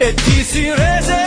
Et d'ici réservé.